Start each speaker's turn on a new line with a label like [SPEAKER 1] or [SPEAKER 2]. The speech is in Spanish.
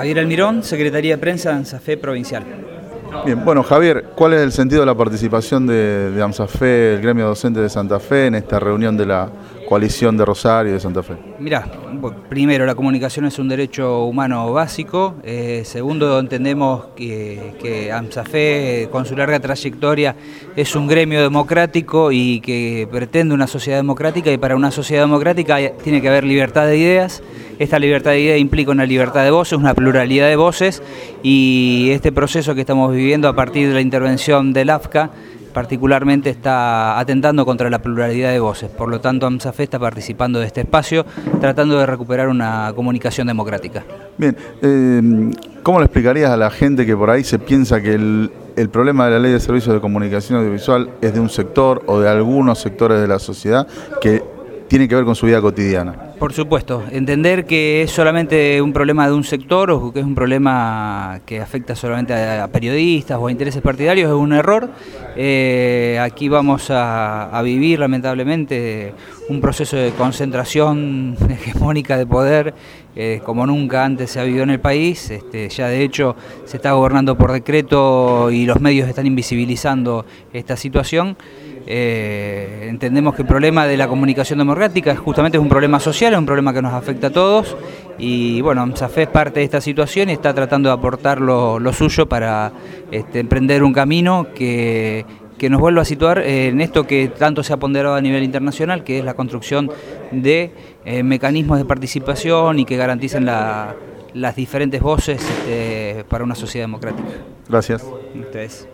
[SPEAKER 1] Javier Almirón, Secretaría de Prensa de AMSAFE Provincial.
[SPEAKER 2] Bien, bueno Javier, ¿cuál es el sentido de la participación de, de AMSAFE, el gremio docente de Santa Fe, en esta reunión de la coalición de Rosario y de Santa Fe?
[SPEAKER 1] Mirá, primero, la comunicación es un derecho humano básico. Eh, segundo, entendemos que, que AMSAFE, con su larga trayectoria, es un gremio democrático y que pretende una sociedad democrática y para una sociedad democrática tiene que haber libertad de ideas. Esta libertad de ideas implica una libertad de voces, una pluralidad de voces y este proceso que estamos viviendo a partir de la intervención del AFCA particularmente está atentando contra la pluralidad de voces. Por lo tanto, AMSAFE está participando de este espacio, tratando de recuperar una comunicación democrática.
[SPEAKER 2] Bien, eh, ¿cómo le explicarías a la gente que por ahí se piensa que el, el problema de la ley de servicios de comunicación audiovisual es de un sector o de algunos sectores de la sociedad que tiene que ver con su vida cotidiana?
[SPEAKER 1] Por supuesto, entender que es solamente un problema de un sector o que es un problema que afecta solamente a, periodistas o a intereses partidarios es un error. Eh, aquí vamos a, vivir lamentablemente un proceso de concentración hegemónica de poder eh, como nunca antes se ha vivido en el país. Este, ya de hecho se está gobernando por decreto y los medios están invisibilizando esta situación. Eh, entendemos que el problema de la comunicación democrática es justamente es un problema social, es un problema que nos afecta a todos y bueno, SAFE es parte de esta situación y está tratando de aportar lo, suyo para este, emprender un camino que, nos vuelva a situar en esto que tanto se ha ponderado a nivel internacional, que es la construcción de eh, mecanismos de participación y que garanticen las diferentes voces este, para una sociedad democrática.
[SPEAKER 2] Gracias.
[SPEAKER 1] Ustedes.